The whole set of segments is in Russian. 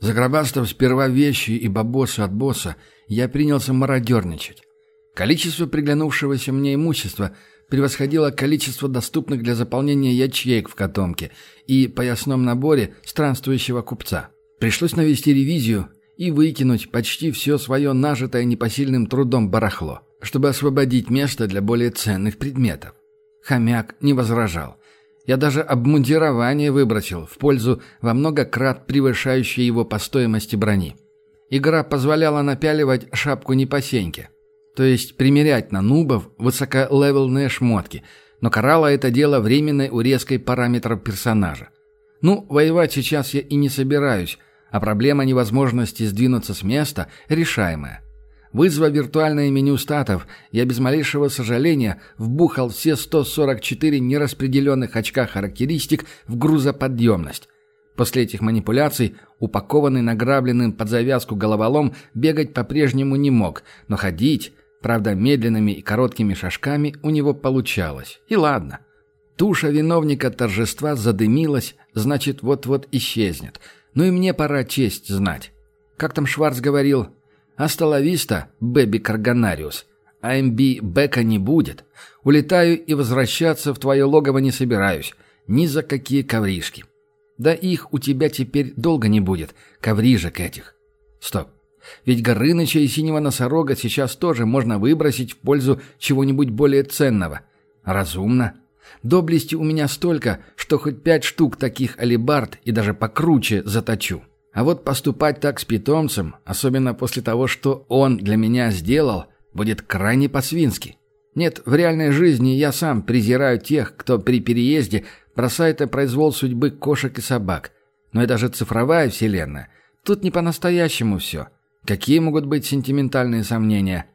Загробастав сперва вещи и бабосы от босса, я принялся мародерничать. Количество приглянувшегося мне имущества превосходило количество доступных для заполнения ячеек в котомке и поясном наборе странствующего купца. Пришлось навести ревизию и выкинуть почти все свое нажитое непосильным трудом барахло, чтобы освободить место для более ценных предметов. Хомяк не возражал. Я даже обмундирование выбросил в пользу во много крат превышающей его по стоимости брони. Игра позволяла напяливать шапку не по сеньке, то есть примерять на нубов высоколевелные шмотки, но карало это дело временной урезкой параметров персонажа. Ну, воевать сейчас я и не собираюсь, а проблема невозможности сдвинуться с места решаемая. Вызвав виртуальное меню статов, я без малейшего сожаления вбухал все 144 нераспределенных очка характеристик в грузоподъемность. После этих манипуляций, упакованный награбленным под завязку головолом, бегать по-прежнему не мог, но ходить, правда медленными и короткими шажками, у него получалось. И ладно. Туша виновника торжества задымилась, значит, вот-вот исчезнет. Ну и мне пора честь знать. Как там Шварц говорил, «Асталависта, Бэби Карганариус. АМБ Бека не будет. Улетаю и возвращаться в твое логово не собираюсь. Ни за какие ковришки. Да их у тебя теперь долго не будет, коврижек этих. Стоп. Ведь Горыныча и Синего Носорога сейчас тоже можно выбросить в пользу чего-нибудь более ценного. Разумно. Доблести у меня столько, что хоть пять штук таких алибард и даже покруче заточу. А вот поступать так с питомцем, особенно после того, что он для меня сделал, будет крайне по-свински. Нет, в реальной жизни я сам презираю тех, кто при переезде бросает на произвол судьбы кошек и собак. Но это же цифровая вселенная. Тут не по-настоящему все. Какие могут быть сентиментальные сомнения?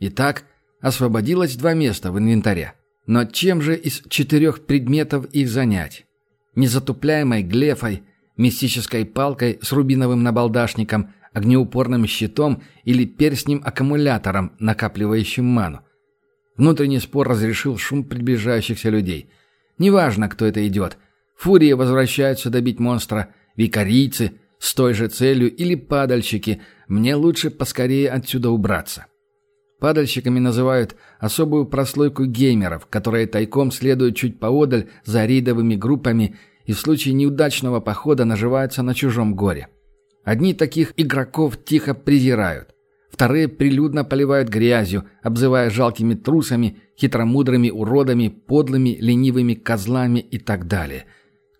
Итак, освободилось два места в инвентаре. Но чем же из четырех предметов их занять? Незатупляемой глефой – мистической палкой с рубиновым набалдашником, огнеупорным щитом или перстнем-аккумулятором, накапливающим ману. Внутренний спор разрешил шум приближающихся людей. Неважно, кто это идет. Фурии возвращаются добить монстра, викарийцы с той же целью или падальщики. Мне лучше поскорее отсюда убраться. Падальщиками называют особую прослойку геймеров, которые тайком следуют чуть поодаль за рейдовыми группами и в случае неудачного похода наживаются на чужом горе. Одни таких игроков тихо презирают. Вторые прилюдно поливают грязью, обзывая жалкими трусами, хитромудрыми уродами, подлыми, ленивыми козлами и так далее.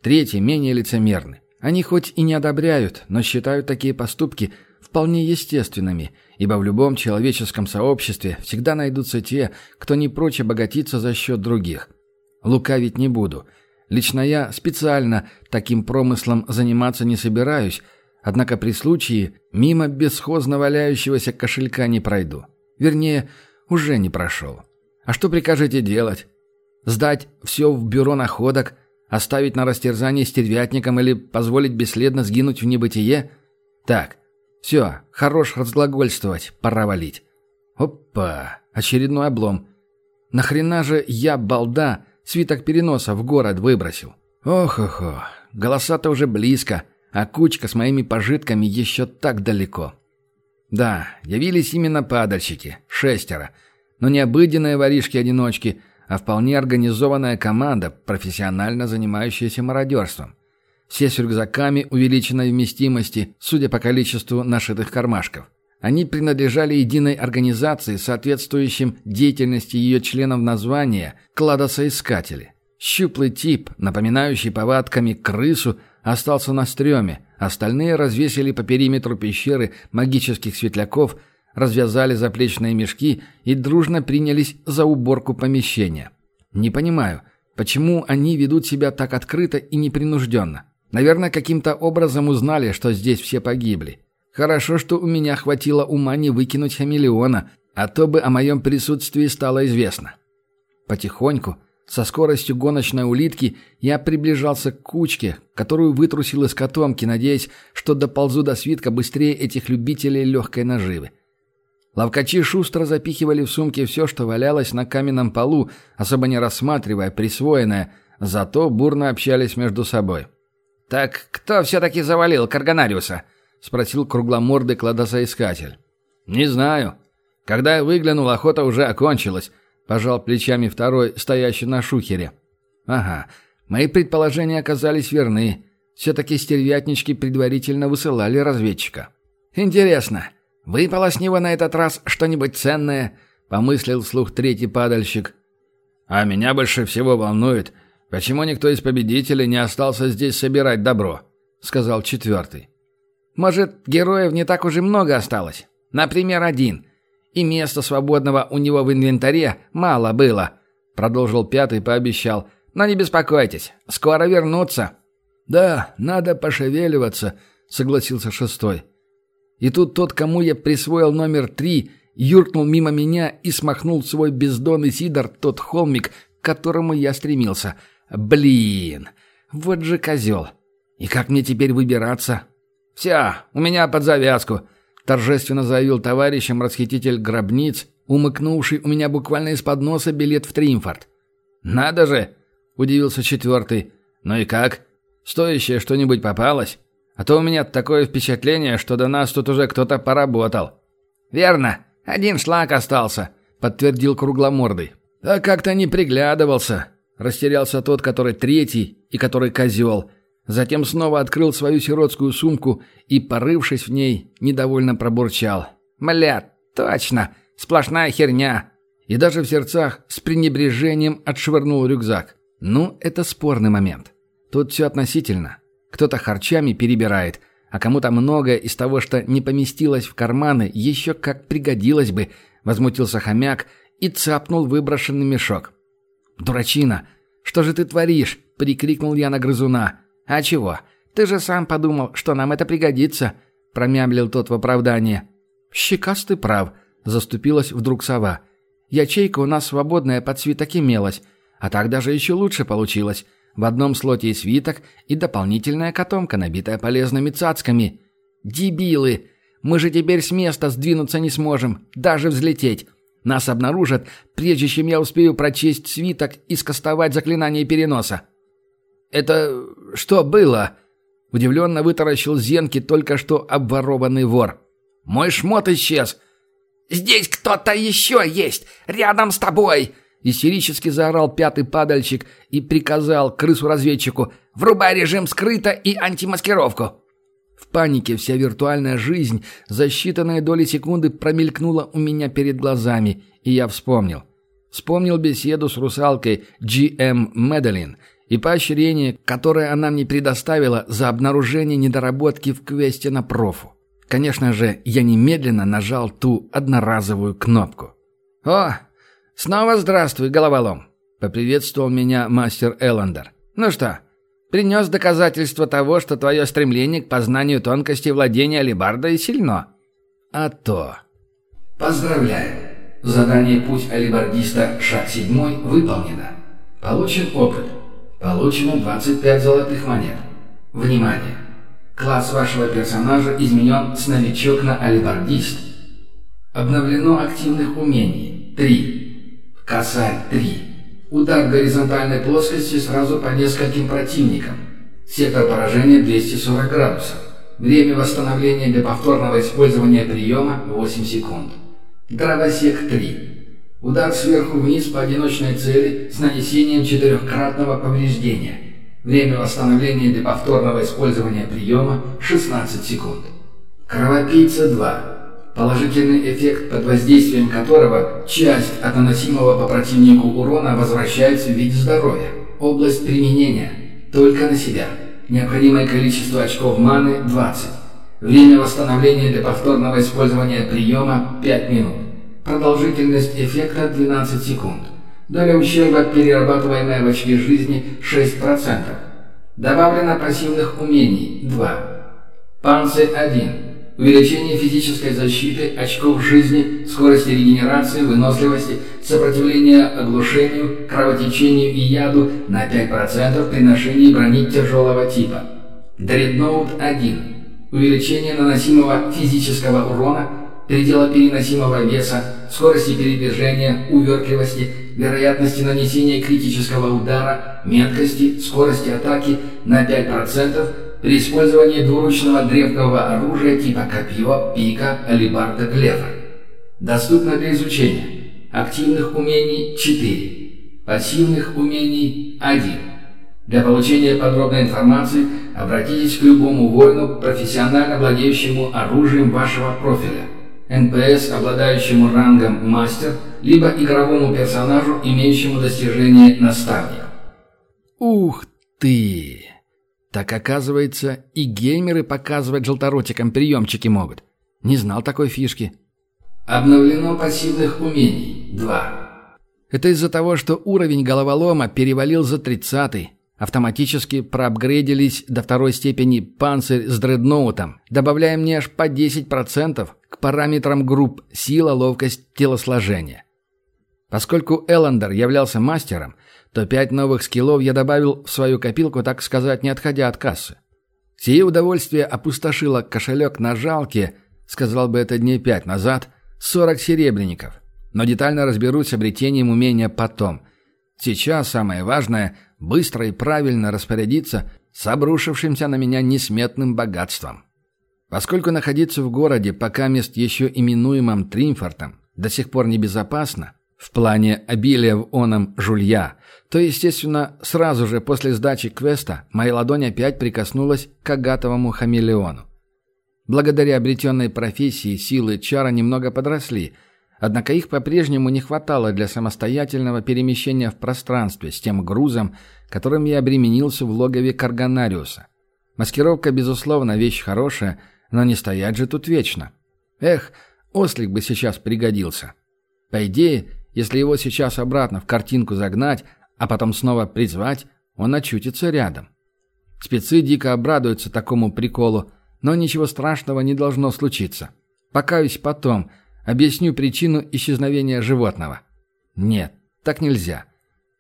Третьи менее лицемерны. Они хоть и не одобряют, но считают такие поступки вполне естественными, ибо в любом человеческом сообществе всегда найдутся те, кто не прочь обогатиться за счет других. Лукавить не буду – Лично я специально таким промыслом заниматься не собираюсь, однако при случае мимо бесхозно валяющегося кошелька не пройду. Вернее, уже не прошел. А что прикажете делать? Сдать все в бюро находок, оставить на растерзание стервятникам или позволить бесследно сгинуть в небытие? Так, все, хорош разглагольствовать, пора валить. Опа, очередной облом. Нахрена же я, балда, свиток переноса в город выбросил. Ох-охо, голоса-то уже близко, а кучка с моими пожитками еще так далеко. Да, явились именно падальщики, шестеро. Но не обыденные воришки-одиночки, а вполне организованная команда, профессионально занимающаяся мародерством. Все с рюкзаками увеличенной вместимости, судя по количеству нашитых кармашков. Они принадлежали единой организации, соответствующим деятельности ее членов названия «Кладосоискатели». Щуплый тип, напоминающий повадками крысу, остался на стреме, остальные развесили по периметру пещеры магических светляков, развязали заплечные мешки и дружно принялись за уборку помещения. Не понимаю, почему они ведут себя так открыто и непринужденно. Наверное, каким-то образом узнали, что здесь все погибли. Хорошо, что у меня хватило ума не выкинуть хамелеона, а то бы о моем присутствии стало известно. Потихоньку, со скоростью гоночной улитки, я приближался к кучке, которую вытрусил из котомки, надеясь, что доползу до свитка быстрее этих любителей легкой наживы. Ловкачи шустро запихивали в сумки все, что валялось на каменном полу, особо не рассматривая присвоенное, зато бурно общались между собой. «Так кто все-таки завалил Карганариуса?» Спросил кругломордый кладосоискатель. «Не знаю. Когда я выглянул, охота уже окончилась», — пожал плечами второй, стоящий на шухере. «Ага, мои предположения оказались верны. Все-таки стервятнички предварительно высылали разведчика». «Интересно, выпало с него на этот раз что-нибудь ценное?» — помыслил вслух третий падальщик. «А меня больше всего волнует, почему никто из победителей не остался здесь собирать добро», — сказал четвертый. «Может, героев не так уж и много осталось? Например, один. И места свободного у него в инвентаре мало было», — продолжил пятый, пообещал. «Но не беспокойтесь, скоро вернутся». «Да, надо пошевеливаться», — согласился шестой. И тут тот, кому я присвоил номер три — юркнул мимо меня и смахнул свой бездонный сидор тот холмик, к которому я стремился. Блин, вот же козел. И как мне теперь выбираться? «Все, у меня под завязку», — торжественно заявил товарищем расхититель гробниц, умыкнувший у меня буквально из-под носа билет в Триумфорд. «Надо же!» — удивился четвертый. «Ну и как? Стоящее что-нибудь попалось? А то у меня такое впечатление, что до нас тут уже кто-то поработал». «Верно. «Один шлак остался», — подтвердил кругломордый. «А как-то не приглядывался», — растерялся тот, который третий и который козел. Затем снова открыл свою сиротскую сумку и, порывшись в ней, недовольно пробурчал. «Мля, точно, сплошная херня». И даже в сердцах с пренебрежением отшвырнул рюкзак. Ну, это спорный момент. Тут все относительно. Кто-то харчами перебирает — а кому-то многое из того, что не поместилось в карманы, еще как пригодилось бы, возмутился хомяк и цапнул выброшенный мешок. «Дурачина, что же ты творишь?» — прикрикнул я на грызуна. «А чего? Ты же сам подумал, что нам это пригодится», — промямлил тот в оправдание. «Щекастый прав», — заступилась вдруг сова. «Ячейка у нас свободная под свиток имелась, а так даже еще лучше получилось. В одном слоте и свиток, и дополнительная котомка, набитая полезными цацками. Дебилы! Мы же теперь с места сдвинуться не сможем, даже взлететь. Нас обнаружат, прежде чем я успею прочесть свиток и скостовать заклинание переноса. «Это что было?» Удивленно вытаращил Зенки только что обворованный вор. «Мой шмот исчез!» «Здесь кто-то еще есть! Рядом с тобой!» Истерически заорал пятый падальщик и приказал крысу-разведчику «Врубай режим скрыто и антимаскировку!» В панике вся виртуальная жизнь за считанные доли секунды промелькнула у меня перед глазами, и я вспомнил. Вспомнил беседу с русалкой G.M. Медлин и поощрение, которое она мне предоставила за обнаружение недоработки в квесте на профу. Конечно же, я немедленно нажал ту одноразовую кнопку. «О, «Снова здравствуй, головолом!» — поприветствовал меня мастер Эллендер. «Ну что, принес доказательство того, что твое стремление к познанию тонкости владения алибардой сильно?» «А то...» «Поздравляем! Задание «Путь алибардиста. Шаг седьмой» выполнено. Получен опыт. Получено 25 золотых монет. Внимание! Класс вашего персонажа изменен с новичок на алибардист. Обновлено активных умений. 3. Косарь 3. Удар горизонтальной плоскости сразу по нескольким противникам. Сектор поражения 240 градусов. Время восстановления для повторного использования приема 8 секунд. Дровосек 3. Удар сверху вниз по одиночной цели с нанесением четырехкратного повреждения. Время восстановления для повторного использования приема 16 секунд. Кровопийца 2. Положительный эффект, под воздействием которого часть от наносимого по противнику урона возвращается в виде здоровья. Область применения. Только на себя. Необходимое количество очков маны – 20. Время восстановления для повторного использования приема – 5 минут. Продолжительность эффекта – 12 секунд. Доля ущерба, перерабатываемая в очки жизни – 6%. Добавлено пассивных умений – 2. Панцирь 1. Увеличение физической защиты, очков жизни, скорости регенерации, выносливости, сопротивления оглушению, кровотечению и яду на 5% при ношении брони тяжелого типа. Дредноут 1. Увеличение наносимого физического урона, предела переносимого веса, скорости передвижения, увертливости, вероятности нанесения критического удара, меткости, скорости атаки на 5% При использовании двуручного древкового оружия типа копье, пика, алибарда, глефа. Доступно для изучения. Активных умений 4. Пассивных умений 1. Для получения подробной информации обратитесь к любому воину, профессионально владеющему оружием вашего профиля. НПС, обладающему рангом «Мастер», либо игровому персонажу, имеющему достижение «Наставник». Ух ты! Так оказывается, и геймеры показывать желторотикам приемчики могут. Не знал такой фишки. Обновлено пассивных умений. 2. Это из-за того, что уровень головолома перевалил за тридцатый. Автоматически проапгрейдились до второй степени панцирь с дредноутом. Добавляем мне аж по 10% к параметрам групп сила, ловкость, телосложение. Поскольку Эллендер являлся мастером, то пять новых скиллов я добавил в свою копилку, так сказать, не отходя от кассы. Сие удовольствие опустошило кошелек на жалкие, сказал бы это дней пять назад, 40 серебряников. Но детально разберусь с обретением умения потом. Сейчас самое важное – быстро и правильно распорядиться с обрушившимся на меня несметным богатством. Поскольку находиться в городе, пока мест еще именуемым Тримфортом, до сих пор небезопасно, в плане обилия в оном жулья, то, естественно, сразу же после сдачи квеста моя ладонь опять прикоснулась к агатовому хамелеону. Благодаря обретенной профессии силы чара немного подросли, однако их по-прежнему не хватало для самостоятельного перемещения в пространстве с тем грузом, которым я обременился в логове Карганариуса. Маскировка, безусловно, вещь хорошая, но не стоять же тут вечно. Эх, ослик бы сейчас пригодился. По идее, если его сейчас обратно в картинку загнать, а потом снова призвать, он очутится рядом. Спецы дико обрадуются такому приколу, но ничего страшного не должно случиться. Покаюсь потом, объясню причину исчезновения животного. Нет, так нельзя.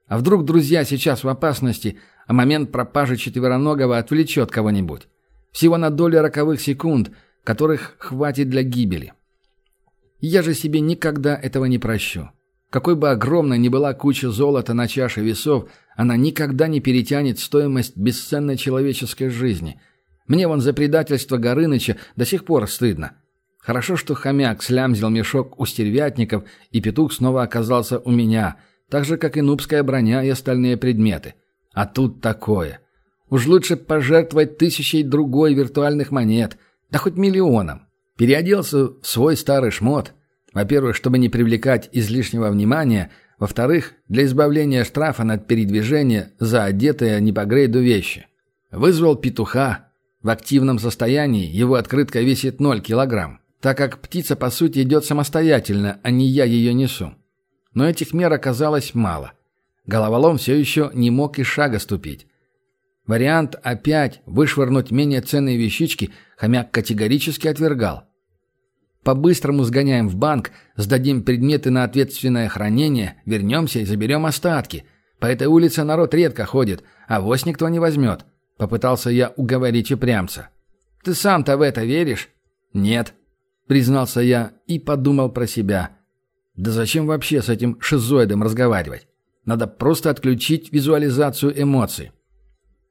А вдруг друзья сейчас в опасности, а момент пропажи четвероногого отвлечет кого-нибудь? Всего на долю роковых секунд, которых хватит для гибели. Я же себе никогда этого не прощу. Какой бы огромной ни была куча золота на чаше весов, она никогда не перетянет стоимость бесценной человеческой жизни – мне вон за предательство Горыныча до сих пор стыдно. Хорошо, что хомяк слямзил мешок у стервятников, и петух снова оказался у меня, так же, как и нубская броня и остальные предметы. А тут такое. Уж лучше пожертвовать тысячей другой виртуальных монет, да хоть миллионом. Переоделся в свой старый шмот. Во-первых, чтобы не привлекать излишнего внимания, во-вторых, для избавления штрафа над передвижение за одетые не по грейду вещи. Вызвал петуха, в активном состоянии его открытка весит 0 килограмм, так как птица, по сути, идет самостоятельно, а не я ее несу. Но этих мер оказалось мало. Головолом все еще не мог и шага ступить. Вариант опять вышвырнуть менее ценные вещички хомяк категорически отвергал. По-быстрому сгоняем в банк, сдадим предметы на ответственное хранение, вернемся и заберем остатки. По этой улице народ редко ходит, а вось никто не возьмет. Попытался я уговорить упрямца. «Ты сам-то в это веришь?» «Нет», — признался я и подумал про себя. «Да зачем вообще с этим шизоидом разговаривать? Надо просто отключить визуализацию эмоций».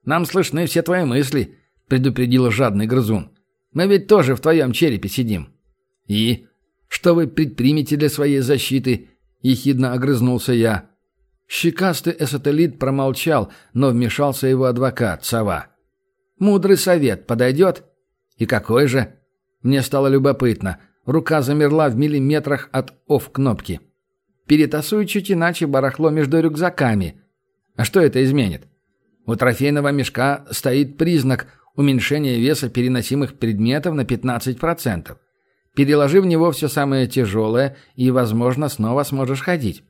«Нам слышны все твои мысли», — предупредил жадный грызун. «Мы ведь тоже в твоем черепе сидим». «И? Что вы предпримете для своей защиты?» — ехидно огрызнулся я. Щекастый эсотелит промолчал, но вмешался его адвокат, сова. «Мудрый совет подойдет?» «И какой же?» Мне стало любопытно. Рука замерла в миллиметрах от офф-кнопки. «Перетасуй чуть иначе барахло между рюкзаками». «А что это изменит?» У трофейного мешка стоит признак уменьшения веса переносимых предметов на 15%. Переложи в него все самое тяжелое, и, возможно, снова сможешь ходить.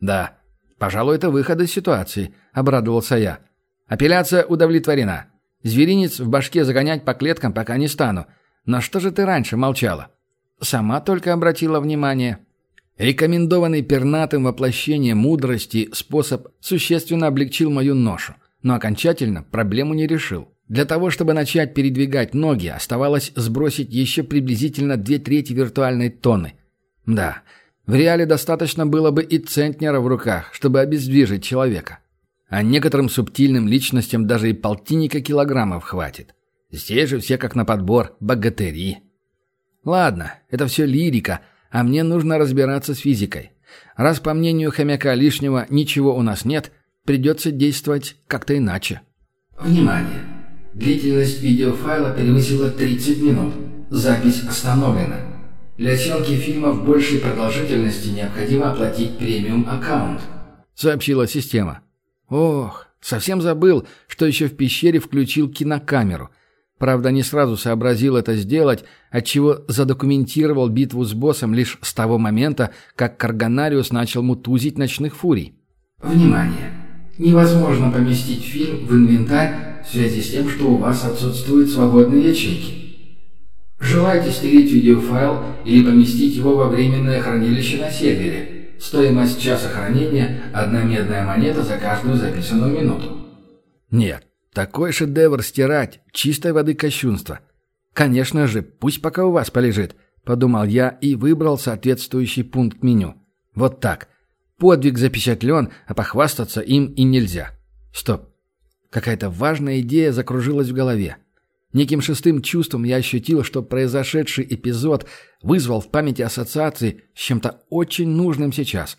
Да, «Пожалуй, это выход из ситуации», — обрадовался я. «Апелляция удовлетворена. Зверинец в башке загонять по клеткам пока не стану. Но что же ты раньше молчала?» «Сама только обратила внимание». Рекомендованный пернатым воплощением мудрости способ существенно облегчил мою ношу, но окончательно проблему не решил. Для того, чтобы начать передвигать ноги, оставалось сбросить еще приблизительно две трети виртуальной тонны. Да, в реале достаточно было бы и центнера в руках, чтобы обездвижить человека. А некоторым субтильным личностям даже и полтинника килограммов хватит. Здесь же все как на подбор, богатыри. Ладно, это все лирика, а мне нужно разбираться с физикой. Раз, по мнению хомяка лишнего, ничего у нас нет, придется действовать как-то иначе. Внимание! Длительность видеофайла превысила 30 минут. Запись остановлена. Для съемки фильмов большей продолжительности необходимо оплатить премиум-аккаунт. Сообщила система. Ох, совсем забыл, что еще в пещере включил кинокамеру. Правда, не сразу сообразил это сделать, отчего задокументировал битву с боссом лишь с того момента, как Карганариус начал мутузить ночных фурий. Внимание! Невозможно поместить фильм в инвентарь в связи с тем, что у вас отсутствуют свободные ячейки. Желаете стереть видеофайл или поместить его во временное хранилище на сервере? Стоимость часа хранения – одна медная монета за каждую записанную минуту. Нет, такой шедевр стирать – чистой воды кощунство. Конечно же, пусть пока у вас полежит, подумал я и выбрал соответствующий пункт меню. Вот так. Подвиг запечатлен, а похвастаться им и нельзя. Стоп. Какая-то важная идея закружилась в голове. Неким шестым чувством я ощутил, что произошедший эпизод вызвал в памяти ассоциации с чем-то очень нужным сейчас.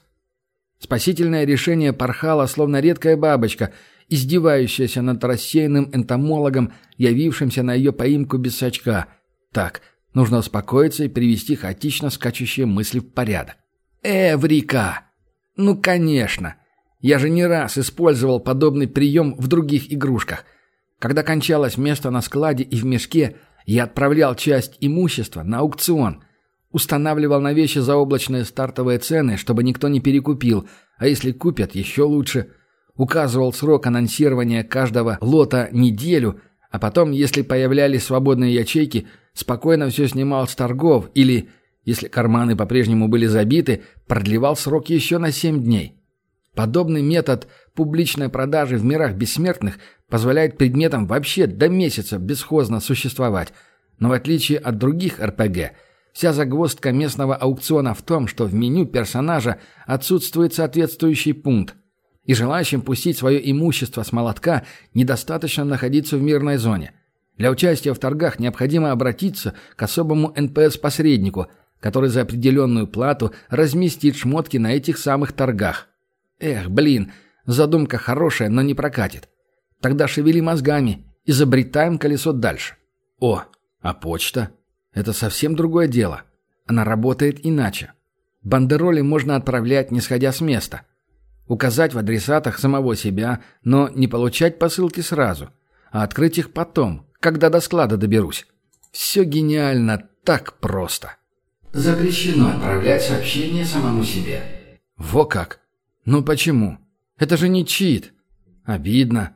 Спасительное решение порхало, словно редкая бабочка, издевающаяся над рассеянным энтомологом, явившимся на ее поимку без сачка. Так, нужно успокоиться и привести хаотично скачущие мысли в порядок. «Эврика!» Ну, конечно. Я же не раз использовал подобный прием в других игрушках. Когда кончалось место на складе и в мешке, я отправлял часть имущества на аукцион. Устанавливал на вещи заоблачные стартовые цены, чтобы никто не перекупил, а если купят, еще лучше. Указывал срок анонсирования каждого лота неделю, а потом, если появлялись свободные ячейки, спокойно все снимал с торгов или если карманы по-прежнему были забиты, продлевал срок еще на 7 дней. Подобный метод публичной продажи в мирах бессмертных позволяет предметам вообще до месяца бесхозно существовать. Но в отличие от других РПГ, вся загвоздка местного аукциона в том, что в меню персонажа отсутствует соответствующий пункт. И желающим пустить свое имущество с молотка недостаточно находиться в мирной зоне. Для участия в торгах необходимо обратиться к особому НПС-посреднику – который за определенную плату разместит шмотки на этих самых торгах. Эх, блин, задумка хорошая, но не прокатит. Тогда шевели мозгами, изобретаем колесо дальше. О, а почта? Это совсем другое дело. Она работает иначе. Бандероли можно отправлять, не сходя с места. Указать в адресатах самого себя, но не получать посылки сразу, а открыть их потом, когда до склада доберусь. Все гениально, так просто. Запрещено отправлять сообщения самому себе. Во как? Ну почему? Это же не чит. Обидно.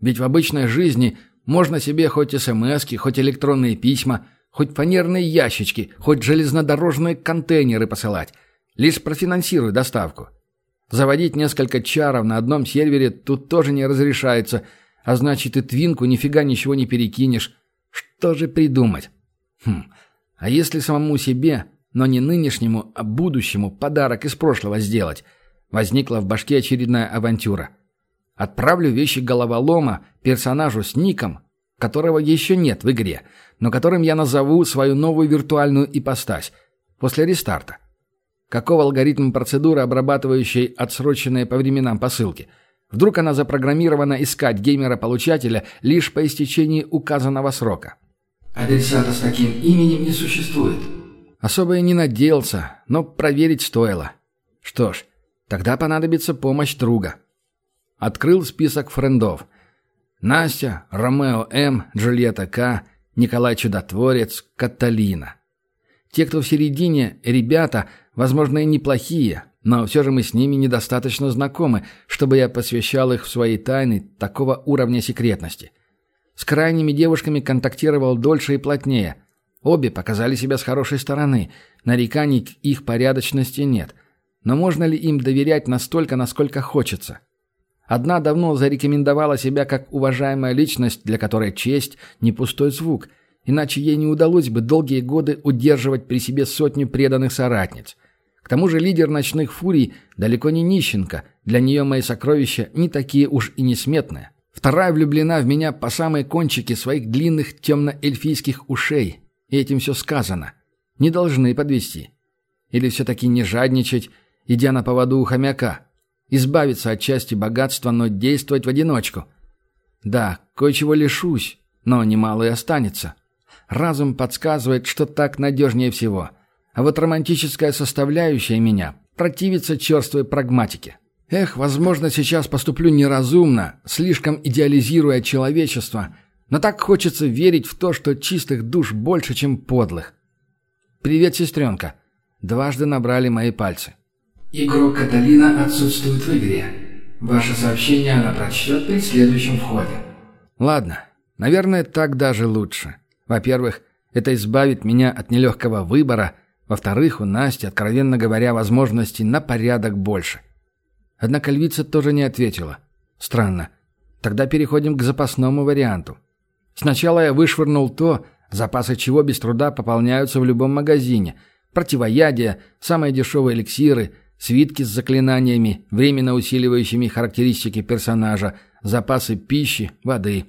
Ведь в обычной жизни можно себе хоть смс хоть электронные письма, хоть фанерные ящички, хоть железнодорожные контейнеры посылать. Лишь профинансируй доставку. Заводить несколько чаров на одном сервере тут тоже не разрешается, а значит и твинку нифига ничего не перекинешь. Что же придумать? Хм, а если самому себе но не нынешнему, а будущему подарок из прошлого сделать. Возникла в башке очередная авантюра. Отправлю вещи головолома персонажу с ником, которого еще нет в игре, но которым я назову свою новую виртуальную ипостась после рестарта. Каков алгоритм процедуры, обрабатывающей отсроченные по временам посылки? Вдруг она запрограммирована искать геймера-получателя лишь по истечении указанного срока? Адресата с таким именем не существует. Особо и не надеялся, но проверить стоило. Что ж, тогда понадобится помощь друга. Открыл список френдов. Настя, Ромео М, Джульетта К, Николай Чудотворец, Каталина. Те, кто в середине, ребята, возможно, и неплохие, но все же мы с ними недостаточно знакомы, чтобы я посвящал их в свои тайны такого уровня секретности. С крайними девушками контактировал дольше и плотнее – Обе показали себя с хорошей стороны. Нареканий к их порядочности нет. Но можно ли им доверять настолько, насколько хочется? Одна давно зарекомендовала себя как уважаемая личность, для которой честь – не пустой звук, иначе ей не удалось бы долгие годы удерживать при себе сотню преданных соратниц. Тому же лидер ночных фурий далеко не нищенка, для нее мои сокровища не такие уж и несметные. Вторая влюблена в меня по самой кончике своих длинных темно-эльфийских ушей. И этим все сказано. Не должны подвести. Или все-таки не жадничать, идя на поводу у хомяка. Избавиться от части богатства, но действовать в одиночку. Да, кое-чего лишусь, но немало и останется. Разум подсказывает, что так надежнее всего. А вот романтическая составляющая меня противится черствой прагматике. Эх, возможно, сейчас поступлю неразумно, слишком идеализируя человечество, но так хочется верить в то, что чистых душ больше, чем подлых. «Привет, сестренка». Дважды набрали мои пальцы. Игрок Каталина отсутствует в игре. Ваше сообщение она прочтет при следующем входе. Ладно, наверное, так даже лучше. Во-первых, это избавит меня от нелегкого выбора. Во-вторых, у Насти, откровенно говоря, возможностей на порядок больше. Однако львица тоже не ответила. Странно. Тогда переходим к запасному варианту. Сначала я вышвырнул то, запасы чего без труда пополняются в любом магазине. Противоядия, самые дешевые эликсиры, свитки с заклинаниями, временно усиливающими характеристики персонажа, запасы пищи, воды.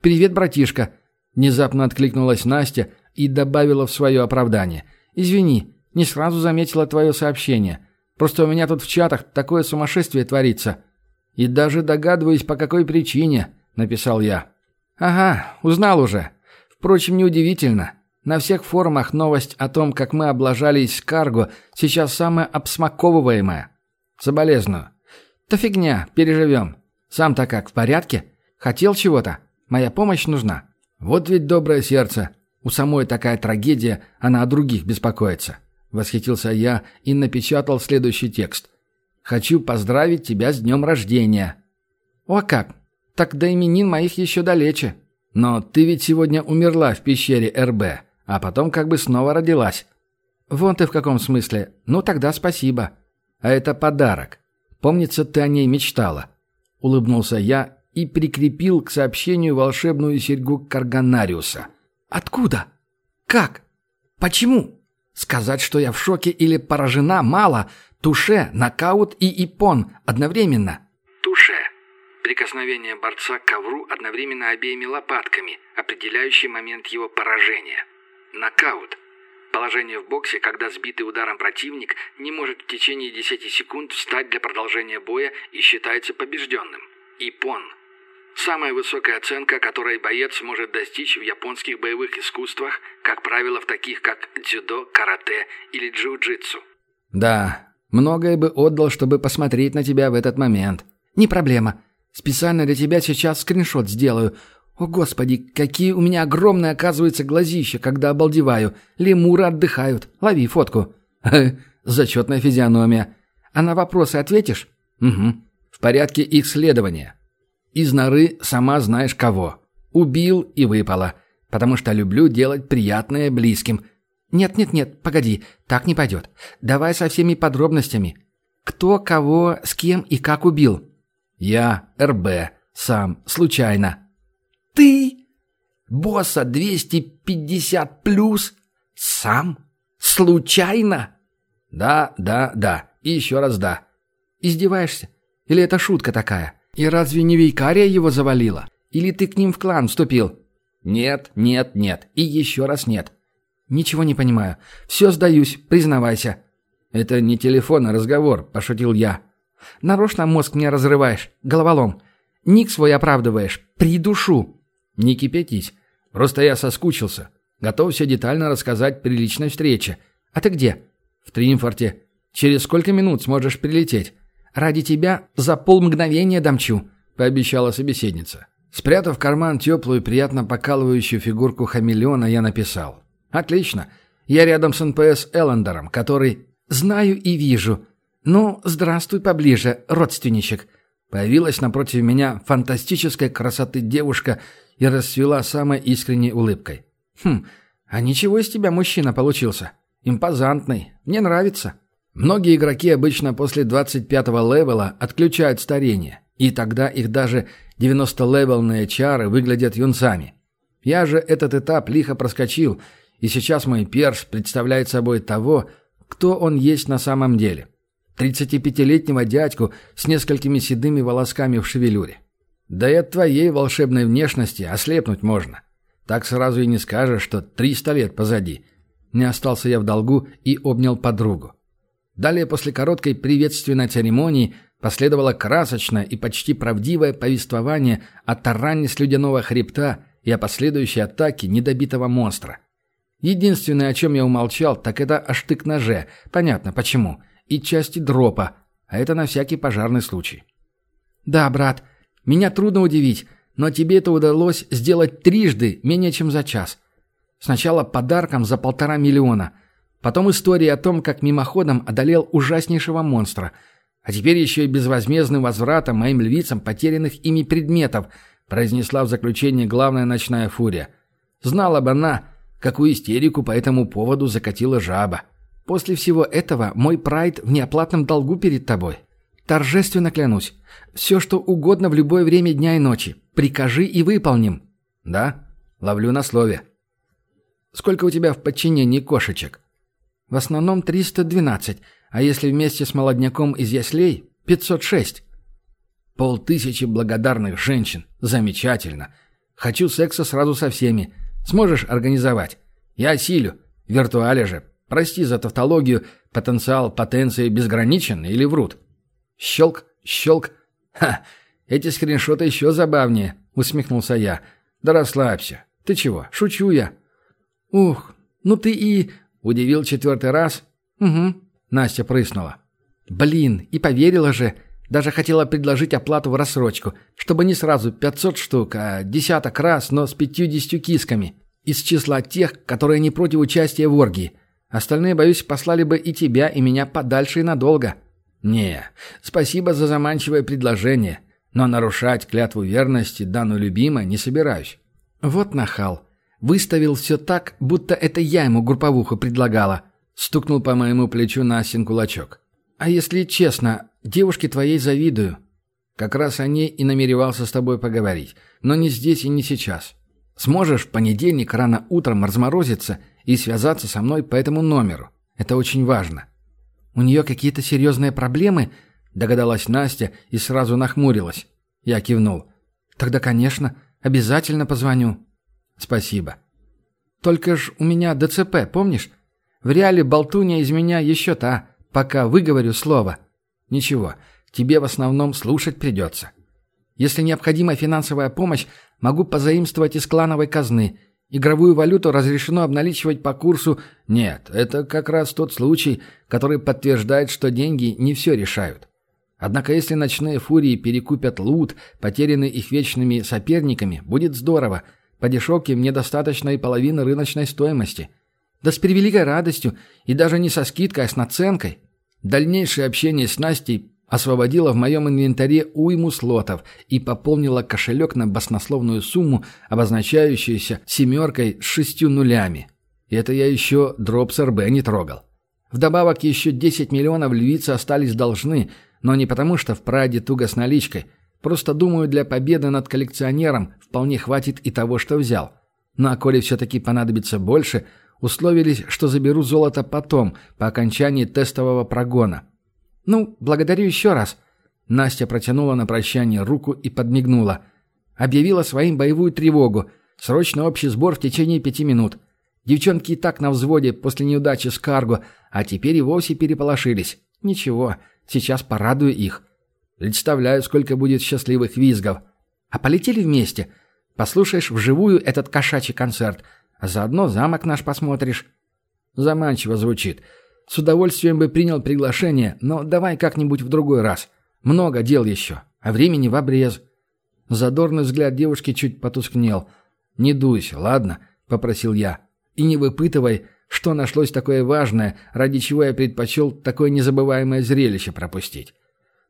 «Привет, братишка!» Внезапно откликнулась Настя и добавила в свое оправдание. «Извини, не сразу заметила твое сообщение. Просто у меня тут в чатах такое сумасшествие творится. И даже догадываюсь, по какой причине», — написал я. «Ага, узнал уже. Впрочем, неудивительно. На всех форумах новость о том, как мы облажались с карго, сейчас самая обсмаковываемая. Соболезную. Да фигня, переживем. Сам-то как, в порядке? Хотел чего-то? Моя помощь нужна?» Вот ведь доброе сердце. У самой такая трагедия, она о других беспокоится. Восхитился я и напечатал следующий текст. «Хочу поздравить тебя с днем рождения». «О как! Так до именин моих еще далече. Но ты ведь сегодня умерла в пещере РБ, а потом как бы снова родилась». «Вон ты в каком смысле. Ну тогда спасибо. А это подарок. Помнится, ты о ней мечтала». Улыбнулся я и прикрепил к сообщению волшебную серьгу Карганариуса. «Откуда? Как? Почему?» Сказать, что я в шоке или поражена, мало. Туше, нокаут и ипон одновременно. Туше. Прикосновение борца к ковру одновременно обеими лопатками, определяющий момент его поражения. Нокаут. Положение в боксе, когда сбитый ударом противник не может в течение 10 секунд встать для продолжения боя и считается побежденным. Ипон. Самая высокая оценка, которой боец может достичь в японских боевых искусствах, как правило, в таких как дзюдо, карате или джиу-джитсу. Да, многое бы отдал, чтобы посмотреть на тебя в этот момент. Не проблема. Специально для тебя сейчас скриншот сделаю. О, господи, какие у меня огромные, оказывается, глазища, когда обалдеваю. Лемуры отдыхают. Лови фотку. Зачетная физиономия. А на вопросы ответишь? Угу. В порядке их следования. Из норы сама знаешь кого. Убил и выпало. Потому что люблю делать приятное близким. Нет-нет-нет, погоди, так не пойдет. Давай со всеми подробностями. Кто кого, с кем и как убил? Я, РБ, сам, случайно. Ты? Босса 250 плюс? Сам? Случайно? Да, да, да. И еще раз да. Издеваешься? Или это шутка такая? «И разве не Вейкария его завалила? Или ты к ним в клан вступил?» «Нет, нет, нет. И еще раз нет». «Ничего не понимаю. Все сдаюсь, признавайся». «Это не телефон, а разговор», – пошутил я. «Нарочно мозг мне разрываешь, головолом. Ник свой оправдываешь. Придушу». «Не кипятись. Просто я соскучился. Готов все детально рассказать при личной встрече. А ты где?» «В Триимфорте. Через сколько минут сможешь прилететь?» Ради тебя за полмгновения домчу», — пообещала собеседница. Спрятав в карман теплую, приятно покалывающую фигурку хамелеона, я написал. «Отлично. Я рядом с НПС Эллендером, который...» «Знаю и вижу. Ну, здравствуй поближе, родственничек». Появилась напротив меня фантастической красоты девушка и расцвела самой искренней улыбкой. «Хм, а ничего из тебя мужчина получился. Импозантный. Мне нравится». Многие игроки обычно после 25-го левела отключают старение, и тогда их даже 90-левелные чары выглядят юнцами. Я же этот этап лихо проскочил, и сейчас мой перс представляет собой того, кто он есть на самом деле. 35-летнего дядьку с несколькими седыми волосками в шевелюре. Да и от твоей волшебной внешности ослепнуть можно. Так сразу и не скажешь, что триста лет позади. Не остался я в долгу и обнял подругу. Далее, после короткой приветственной церемонии, последовало красочное и почти правдивое повествование о таране с ледяного хребта и о последующей атаке недобитого монстра. Единственное, о чем я умолчал, так это о штык-ноже, понятно почему, и части дропа, а это на всякий пожарный случай. «Да, брат, меня трудно удивить, но тебе это удалось сделать трижды менее чем за час. Сначала подарком за полтора миллиона. Потом история о том, как мимоходом одолел ужаснейшего монстра. А теперь еще и безвозмездным возвратом моим львицам потерянных ими предметов, произнесла в заключение главная ночная фурия. Знала бы она, какую истерику по этому поводу закатила жаба. После всего этого мой прайд в неоплатном долгу перед тобой. Торжественно клянусь. Все, что угодно в любое время дня и ночи. Прикажи и выполним. Да? Ловлю на слове. Сколько у тебя в подчинении кошечек? В основном 312, а если вместе с молодняком из яслей – 506. Полтысячи благодарных женщин. Замечательно. Хочу секса сразу со всеми. Сможешь организовать? Я осилю. В виртуале же. Прости за тавтологию. Потенциал потенции безграничен или врут? Щелк, щелк. Ха, эти скриншоты еще забавнее, усмехнулся я. Да расслабься. Ты чего? Шучу я. «Ух, ну ты и...» — удивил четвертый раз. «Угу», — Настя прыснула. «Блин, и поверила же. Даже хотела предложить оплату в рассрочку, чтобы не сразу 500 штук, а десяток раз, но с пятьюдесятью кисками. Из числа тех, которые не против участия в оргии. Остальные, боюсь, послали бы и тебя, и меня подальше и надолго». «Не, спасибо за заманчивое предложение, но нарушать клятву верности, данную любимой, не собираюсь». «Вот нахал. Выставил все так, будто это я ему групповуху предлагала. Стукнул по моему плечу Настин кулачок. А если честно, девушке твоей завидую. Как раз о ней и намеревался с тобой поговорить. Но не здесь и не сейчас. Сможешь в понедельник рано утром разморозиться и связаться со мной по этому номеру. Это очень важно. У нее какие-то серьезные проблемы, догадалась Настя и сразу нахмурилась. Я кивнул. Тогда, конечно, обязательно позвоню. «Спасибо. Только ж у меня ДЦП, помнишь? В реале болтунья из меня еще та, пока выговорю слово. Ничего, тебе в основном слушать придется. Если необходима финансовая помощь, могу позаимствовать из клановой казны. Игровую валюту разрешено обналичивать по курсу... Нет, это как раз тот случай, который подтверждает, что деньги не все решают. Однако если ночные фурии перекупят лут, потерянный их вечными соперниками, будет здорово — по дешевке мне достаточно и половины рыночной стоимости. Да с превеликой радостью, и даже не со скидкой, а с наценкой. Дальнейшее общение с Настей освободило в моем инвентаре уйму слотов и пополнило кошелек на баснословную сумму, обозначающуюся семеркой с шестью нулями. И это я еще дроп с РБ не трогал. Вдобавок еще 10 миллионов львицы остались должны, но не потому, что в Праде туго с наличкой – Просто думаю, для победы над коллекционером вполне хватит и того, что взял. Ну а коли все-таки понадобится больше, условились, что заберу золото потом, по окончании тестового прогона. Ну, благодарю еще раз. Настя протянула на прощание руку и подмигнула. Объявила своим боевую тревогу. Срочный общий сбор в течение пяти минут. Девчонки и так на взводе после неудачи с карго, а теперь и вовсе переполошились. Ничего, сейчас порадую их. Представляю, сколько будет счастливых визгов. А полетели вместе. Послушаешь вживую этот кошачий концерт, а заодно замок наш посмотришь. Заманчиво звучит. С удовольствием бы принял приглашение, но давай как-нибудь в другой раз. Много дел еще, а времени в обрез. Задорный взгляд девушки чуть потускнел. «Не дуйся, ладно?» — попросил я. «И не выпытывай, что нашлось такое важное, ради чего я предпочел такое незабываемое зрелище пропустить.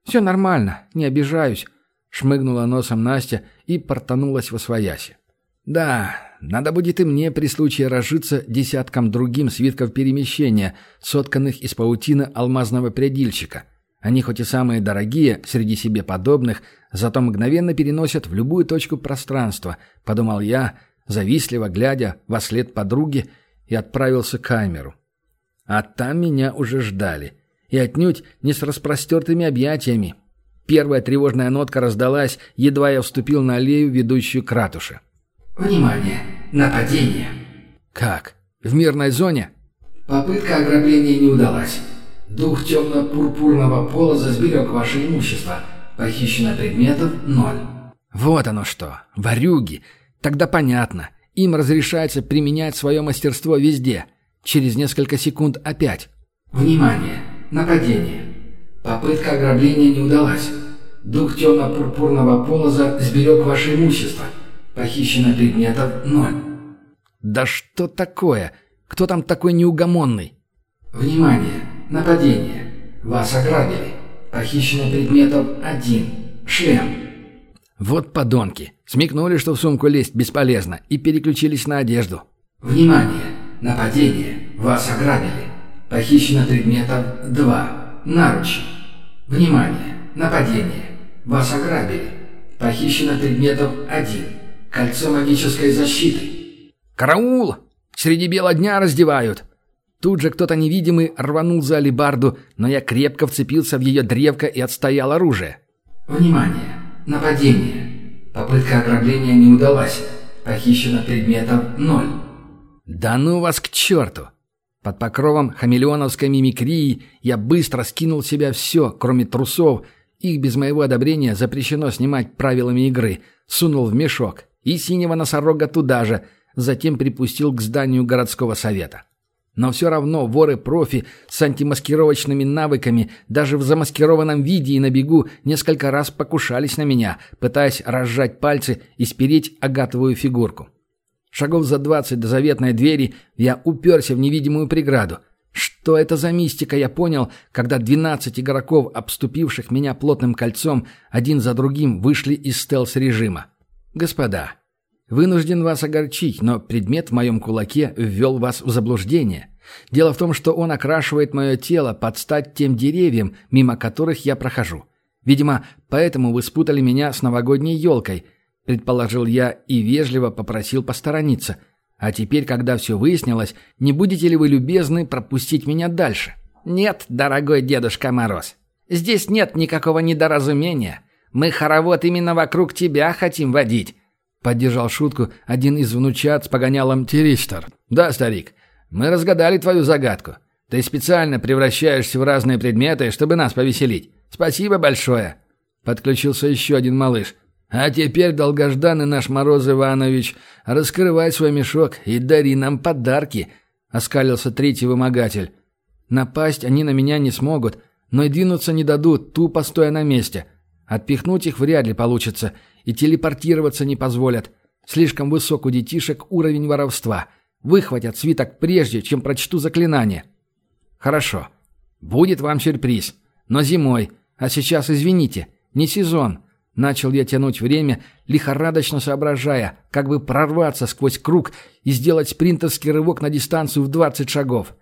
«Все нормально, не обижаюсь», — шмыгнула носом Настя и портанулась во свояси. «Да, надо будет и мне при случае разжиться десятком другим свитков перемещения, сотканных из паутины алмазного прядильщика. Они хоть и самые дорогие среди себе подобных, зато мгновенно переносят в любую точку пространства», — подумал я, завистливо глядя во след подруги, и отправился к камеру. А там меня уже ждали — и отнюдь не с распростертыми объятиями. Первая тревожная нотка раздалась, едва я вступил на аллею, ведущую к ратуше. «Внимание! Нападение!» «Как? В мирной зоне?» «Попытка ограбления не удалась. Дух темно-пурпурного пола сберег ваше имущество. Похищено предметов – ноль». «Вот оно что! Варюги! Тогда понятно. Им разрешается применять свое мастерство везде. Через несколько секунд опять. «Внимание! Нападение! Попытка ограбления не удалась. Дух темно-пурпурного полоза сберег ваше имущество. Похищено предметов ноль». «Да что такое? Кто там такой неугомонный?» «Внимание! Нападение! Вас ограбили. Похищено предметов один. Шлем». Вот подонки. Смекнули, что в сумку лезть бесполезно, и переключились на одежду. «Внимание! Нападение! Вас ограбили. Похищено предметов два. Наручи. Внимание! Нападение! Вас ограбили. Похищено предметов один. Кольцо магической защиты». «Караул! Среди бела дня раздевают!» Тут же кто-то невидимый рванул за алебарду, но я крепко вцепился в ее древко и отстоял оружие. «Внимание! Нападение! Попытка ограбления не удалась. Похищено предметов ноль». «Да ну вас к черту!» Под покровом хамелеоновской мимикрии я быстро скинул себя все, кроме трусов. Их без моего одобрения запрещено снимать правилами игры. Сунул в мешок. И синего носорога туда же. Затем припустил к зданию городского совета. Но все равно воры-профи с антимаскировочными навыками даже в замаскированном виде и на бегу несколько раз покушались на меня, пытаясь разжать пальцы и спереть агатовую фигурку. Шагов за двадцать до заветной двери я уперся в невидимую преграду. Что это за мистика, я понял, когда двенадцать игроков, обступивших меня плотным кольцом, один за другим вышли из стелс-режима. Господа, вынужден вас огорчить, но предмет в моем кулаке ввел вас в заблуждение. Дело в том, что он окрашивает мое тело под стать тем деревьям, мимо которых я прохожу. Видимо, поэтому вы спутали меня с новогодней елкой, предположил я и вежливо попросил посторониться. А теперь, когда все выяснилось, не будете ли вы любезны пропустить меня дальше? Нет, дорогой Дедушка Мороз. Здесь нет никакого недоразумения. Мы хоровод именно вокруг тебя хотим водить. Поддержал шутку один из внучат с погонялом Тиристер. Да, старик, мы разгадали твою загадку. Ты специально превращаешься в разные предметы, чтобы нас повеселить. Спасибо большое. Подключился еще один малыш. А теперь, долгожданный наш Мороз Иванович, раскрывай свой мешок и дари нам подарки, — оскалился третий вымогатель. Напасть они на меня не смогут, но и двинуться не дадут, тупо стоя на месте. Отпихнуть их вряд ли получится, и телепортироваться не позволят. Слишком высок у детишек уровень воровства. Выхватят свиток прежде, чем прочту заклинание. Хорошо. Будет вам сюрприз. Но зимой. А сейчас извините, не сезон. Начал я тянуть время, лихорадочно соображая, как бы прорваться сквозь круг и сделать спринтерский рывок на дистанцию в 20 шагов.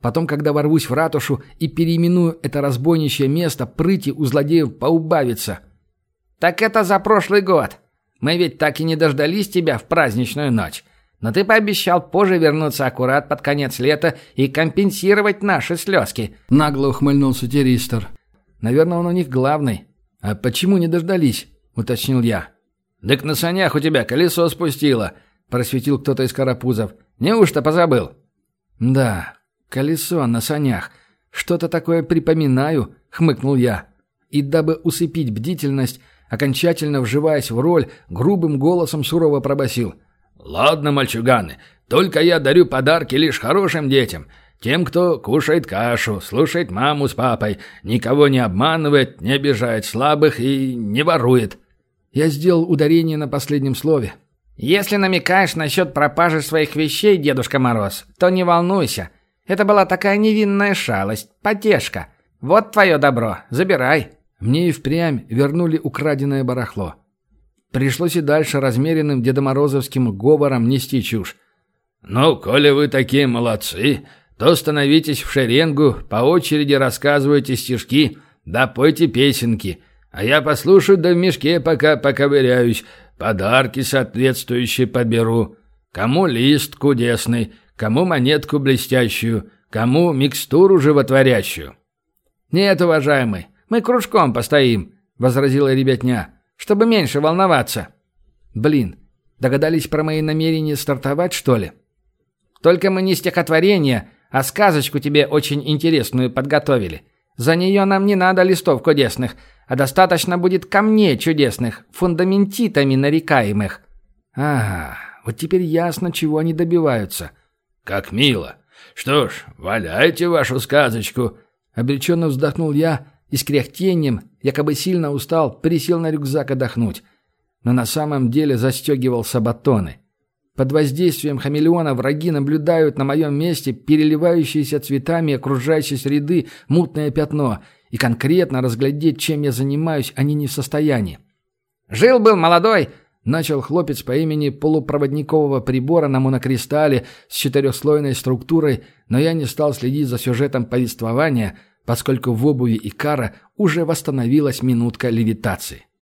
Потом, когда ворвусь в ратушу и переименую это разбойничье место, прыти у злодеев поубавится. «Так это за прошлый год. Мы ведь так и не дождались тебя в праздничную ночь. Но ты пообещал позже вернуться аккурат под конец лета и компенсировать наши слезки», — нагло ухмыльнулся Теристер. «Наверное, он у них главный». «А почему не дождались?» — уточнил я. «Так на санях у тебя колесо спустило», — просветил кто-то из карапузов. «Неужто позабыл?» «Да, колесо на санях. Что-то такое припоминаю», — хмыкнул я. И дабы усыпить бдительность, окончательно вживаясь в роль, грубым голосом сурово пробасил. «Ладно, мальчуганы, только я дарю подарки лишь хорошим детям. Тем, кто кушает кашу, слушает маму с папой, никого не обманывает, не обижает слабых и не ворует. Я сделал ударение на последнем слове. Если намекаешь насчет пропажи своих вещей, Дедушка Мороз, то не волнуйся. Это была такая невинная шалость, потешка. Вот твое добро, забирай. Мне и впрямь вернули украденное барахло. Пришлось и дальше размеренным дедоморозовским говором нести чушь. «Ну, коли вы такие молодцы, то становитесь в шеренгу, по очереди рассказывайте стишки, да пойте песенки, а я послушаю да в мешке пока поковыряюсь, подарки соответствующие подберу. Кому лист кудесный, кому монетку блестящую, кому микстуру животворящую. Нет, уважаемый, мы кружком постоим, — возразила ребятня, — «чтобы меньше волноваться». «Блин, догадались про мои намерения стартовать, что ли?» «Только мы не стихотворение, а сказочку тебе очень интересную подготовили. За нее нам не надо листов кудесных, а достаточно будет камней чудесных, фундаментитами нарекаемых». «Ага, вот теперь ясно, чего они добиваются». «Как мило! Что ж, валяйте вашу сказочку!» Обреченно вздохнул я и с кряхтением, якобы сильно устал, присел на рюкзак отдохнуть. Но на самом деле застегивал сабатоны. Под воздействием хамелеона враги наблюдают на моем месте переливающиеся цветами окружающей среды мутное пятно, и конкретно разглядеть, чем я занимаюсь, они не в состоянии. «Жил-был молодой!» — начал хлопец по имени полупроводникового прибора на монокристалле с четырехслойной структурой, но я не стал следить за сюжетом повествования, поскольку в обуви Икара уже восстановилась минутка левитации.